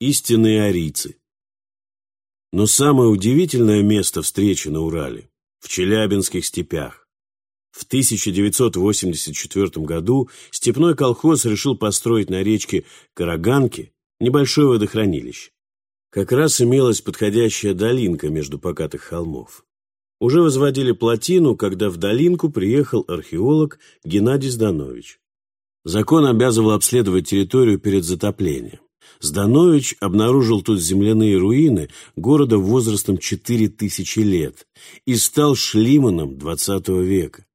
Истинные арийцы. Но самое удивительное место встречи на Урале – в Челябинских степях. В 1984 году степной колхоз решил построить на речке Караганке небольшое водохранилище. Как раз имелась подходящая долинка между покатых холмов. Уже возводили плотину, когда в долинку приехал археолог Геннадий Зданович. Закон обязывал обследовать территорию перед затоплением. Зданович обнаружил тут земляные руины города возрастом 4000 лет и стал шлиманом XX века.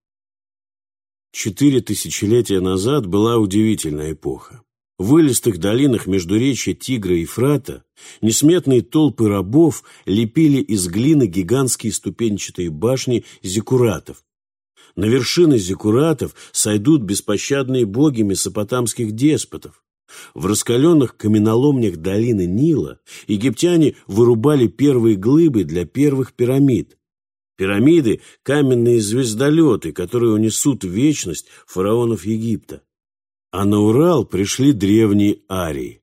Четыре тысячелетия назад была удивительная эпоха. В вылистых долинах междуречья Тигра и Фрата несметные толпы рабов лепили из глины гигантские ступенчатые башни зиккуратов. На вершины зиккуратов сойдут беспощадные боги месопотамских деспотов. В раскаленных каменоломнях долины Нила египтяне вырубали первые глыбы для первых пирамид. Пирамиды – каменные звездолеты, которые унесут вечность фараонов Египта. А на Урал пришли древние арии.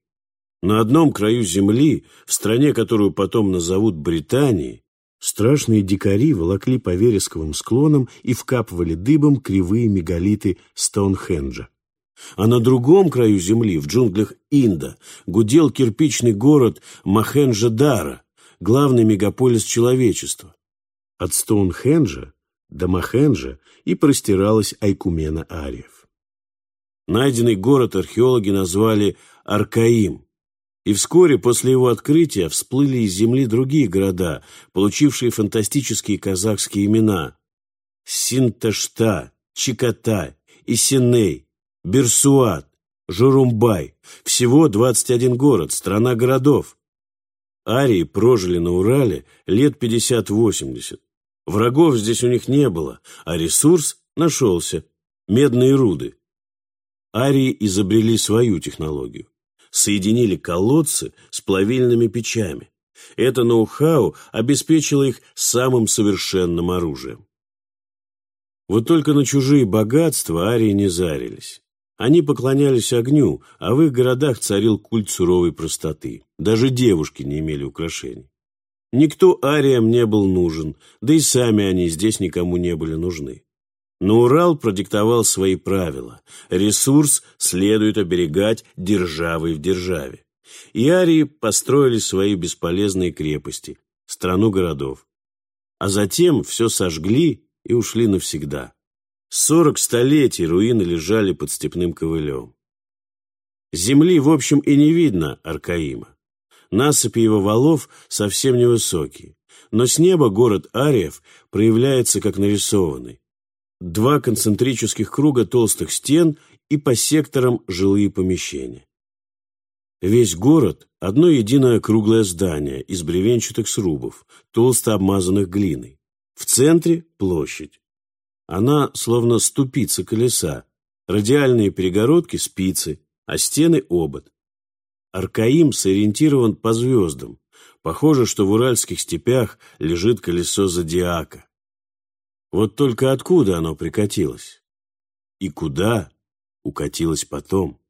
На одном краю земли, в стране, которую потом назовут Британией, страшные дикари волокли по вересковым склонам и вкапывали дыбом кривые мегалиты Стоунхенджа. А на другом краю земли, в джунглях Инда, гудел кирпичный город Махенджа-Дара, главный мегаполис человечества. От Стоунхенджа до Махенджа и простиралась Айкумена Ариев. Найденный город археологи назвали Аркаим, и вскоре после его открытия всплыли из земли другие города, получившие фантастические казахские имена – Синташта, Чикотай, Исиней, Берсуат, Журумбай. Всего 21 город, страна городов. Арии прожили на Урале лет 50-80. Врагов здесь у них не было, а ресурс нашелся – медные руды. Арии изобрели свою технологию. Соединили колодцы с плавильными печами. Это ноу-хау обеспечило их самым совершенным оружием. Вот только на чужие богатства арии не зарились. Они поклонялись огню, а в их городах царил культ суровой простоты. Даже девушки не имели украшений. Никто ариям не был нужен, да и сами они здесь никому не были нужны. Но Урал продиктовал свои правила. Ресурс следует оберегать державой в державе. И арии построили свои бесполезные крепости, страну городов. А затем все сожгли и ушли навсегда. Сорок столетий руины лежали под степным ковылем. Земли, в общем, и не видно Аркаима. Насыпи его валов совсем невысокие, но с неба город Ариев проявляется как нарисованный. Два концентрических круга толстых стен и по секторам жилые помещения. Весь город – одно единое круглое здание из бревенчатых срубов, толсто обмазанных глиной. В центре – площадь. Она словно ступица колеса, радиальные перегородки – спицы, а стены – обод. Аркаим сориентирован по звездам. Похоже, что в уральских степях лежит колесо зодиака. Вот только откуда оно прикатилось? И куда укатилось потом?